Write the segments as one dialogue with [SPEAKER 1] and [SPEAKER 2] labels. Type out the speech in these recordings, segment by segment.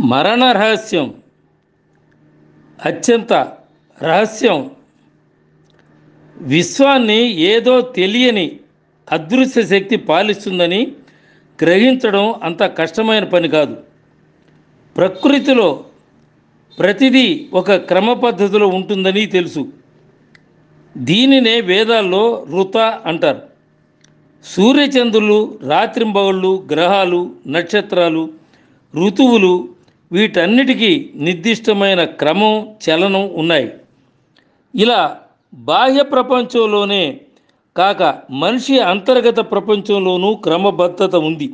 [SPEAKER 1] మరణ రహస్యం అత్యంత రహస్యం. విశ్వాన్ని ఏదో తెలియని అదృశ్య శక్తి పాలిస్తుందని గ్రహించడం అంత కష్టమైన పని కాదు. ప్రకృతిలో ప్రతిదీ ఒక క్రమ పద్ధతిలో ఉంటుందని తెలుసు. దీనినే వేదాల్లో ఋత అంటారు. సూర్యచంద్రులు రాత్రింబవళ్ళు గ్రహాలు నక్షత్రాలు ఋతువులు వీటన్నిటికీ నిర్దిష్టమైన క్రమం చలనం ఉన్నాయి. ఇలా బాహ్య ప్రపంచంలోనే కాక మనిషి అంతర్గత ప్రపంచంలోనూ క్రమబద్ధత ఉంది.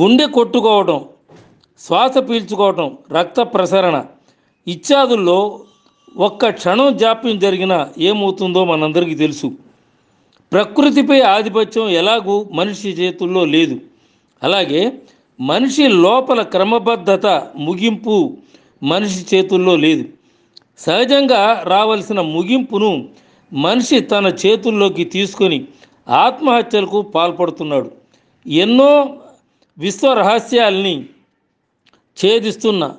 [SPEAKER 1] గుండె కొట్టుకోవడం శ్వాస పీల్చుకోవటం రక్త ప్రసరణ ఇత్యాదుల్లో ఒక్క క్షణం జాప్యం జరిగినా ఏమవుతుందో మనందరికీ తెలుసు. ప్రకృతిపై ఆధిపత్యం ఎలాగూ మనిషి చేతుల్లో లేదు. అలాగే మనిషి లోపల క్రమబద్ధత ముగింపు మనిషి చేతుల్లో లేదు. సహజంగా రావలసిన ముగింపును మనిషి తన చేతుల్లోకి తీసుకొని ఆత్మహత్యలకు పాల్పడుతున్నాడు. ఎన్నో విశ్వ రహస్యాల్ని ఛేదిస్తున్న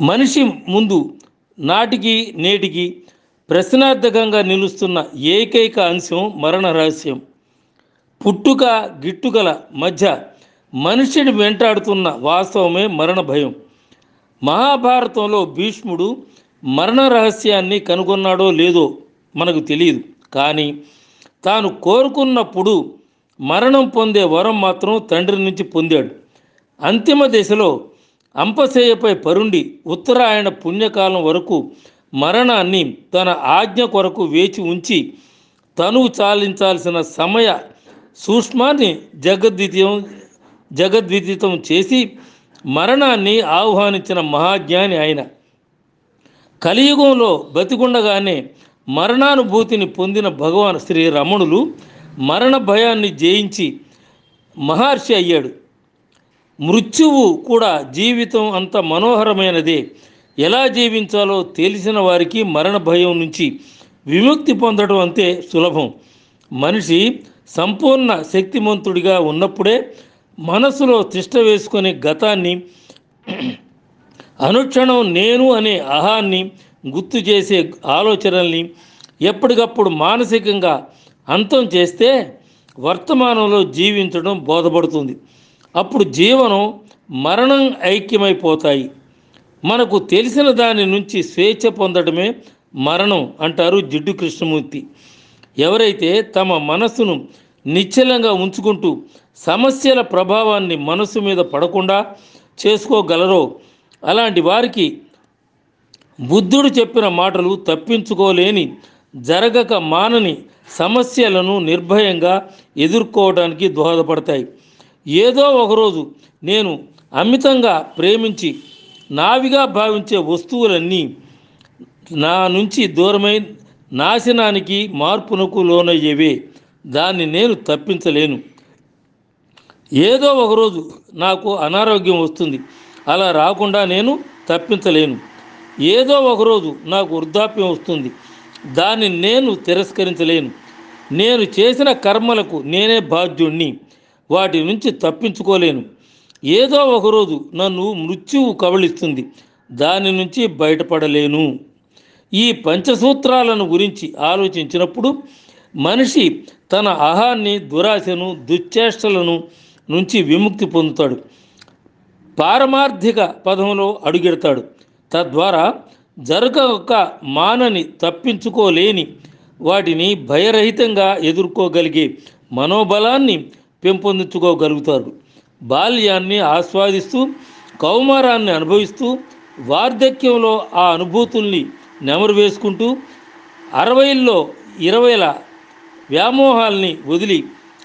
[SPEAKER 1] మనిషి ముందు నాటికి నేటికి ప్రశ్నార్థకంగా నిలుస్తున్న ఏకైక అంశం మరణ రహస్యం. పుట్టుక గిట్టుకల మధ్య మనిషిని వెంటాడుతున్న వాస్తవమే మరణ భయం. మహాభారతంలో భీష్ముడు మరణ రహస్యాన్ని కనుగొన్నాడో లేదో మనకు తెలియదు. కానీ తాను కోరుకున్నప్పుడు మరణం పొందే వరం మాత్రం తండ్రి నుంచి పొందాడు. అంతిమ దశలో అంపశయ్యపై పరుండి ఉత్తరాయణ పుణ్యకాలం వరకు మరణాన్ని తన ఆజ్ఞ కొరకు వేచి ఉంచి తను చాలించాల్సిన సమయ సూక్ష్మాన్ని జగద్వితీయం జగద్విదితం చేసి మరణాన్ని ఆహ్వానించిన మహాజ్ఞాని ఆయన. కలియుగంలో బతికుండగానే మరణానుభూతిని పొందిన భగవాన్ శ్రీ రమణులు మరణ భయాన్ని జయించి మహర్షి అయ్యాడు. మృత్యువు కూడా జీవితం అంత మనోహరమైనదే. ఎలా జీవించాలో తెలిసిన వారికి మరణ భయం నుంచి విముక్తి పొందడం అంతే సులభం. మనిషి సంపూర్ణ శక్తిమంతుడిగా ఉన్నప్పుడే మనసులో తిష్ట వేసుకునే గతాన్ని అనుక్షణం నేను అనే అహాన్ని గుర్తు చేసే ఆలోచనల్ని ఎప్పటికప్పుడు మానసికంగా అంతం చేస్తే వర్తమానంలో జీవించడం బోధపడుతుంది. అప్పుడు జీవనం మరణం ఐక్యమైపోతాయి. మనకు తెలిసిన దాని నుంచి స్వేచ్ఛ పొందడమే మరణం అంటారు జిడ్డు కృష్ణమూర్తి. ఎవరైతే తమ మనస్సును నిశ్చలంగా ఉంచుకుంటూ సమస్యల ప్రభావాన్ని మనస్సు మీద పడకుండా చేసుకోగలరో అలాంటి వారికి బుద్ధుడు చెప్పిన మాటలు తప్పించుకోలేని జరగక మానని సమస్యలను నిర్భయంగా ఎదుర్కోవడానికి దోహదపడతాయి. ఏదో ఒకరోజు నేను అమితంగా ప్రేమించి నావిగా భావించే వస్తువులన్నీ నా నుంచి దూరమై నాశనానికి మార్పునకు లోనయ్యేవే. దాన్ని నేను తప్పించలేను. ఏదో ఒకరోజు నాకు అనారోగ్యం వస్తుంది. అలా రాకుండా నేను తప్పించలేను. ఏదో ఒకరోజు నాకు వృద్ధాప్యం వస్తుంది. దాన్ని నేను తిరస్కరించలేను. నేను చేసిన కర్మలకు నేనే బాధ్యుణ్ణి. వాటి నుంచి తప్పించుకోలేను. ఏదో ఒకరోజు నన్ను మృత్యువు కబళిస్తుంది దాని నుంచి బయటపడలేను. ఈ పంచసూత్రాలను గురించి ఆలోచించినప్పుడు మనిషి తన అహాన్ని దురాశను దుశ్చేష్టలను నుంచి విముక్తి పొందుతాడు. పారమార్థిక పదంలో అడుగెడతాడు. తద్వారా జరగక మానని తప్పించుకోలేని వాటిని భయరహితంగా ఎదుర్కోగలిగే మనోబలాన్ని పెంపొందించుకోగలుగుతారు. బాల్యాన్ని ఆస్వాదిస్తూ కౌమారాన్ని అనుభవిస్తూ వార్ధక్యంలో ఆ అనుభూతుల్ని నెమరు వేసుకుంటూ అరవైల్లో ఇరవైల వ్యామోహాల్ని వదిలి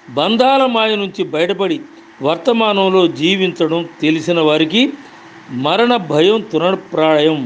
[SPEAKER 1] బంధాల మాయ నుంచి బయటపడి వర్తమానంలో జీవించడం తెలిసిన వారికి మరణ భయం తునప్రాయం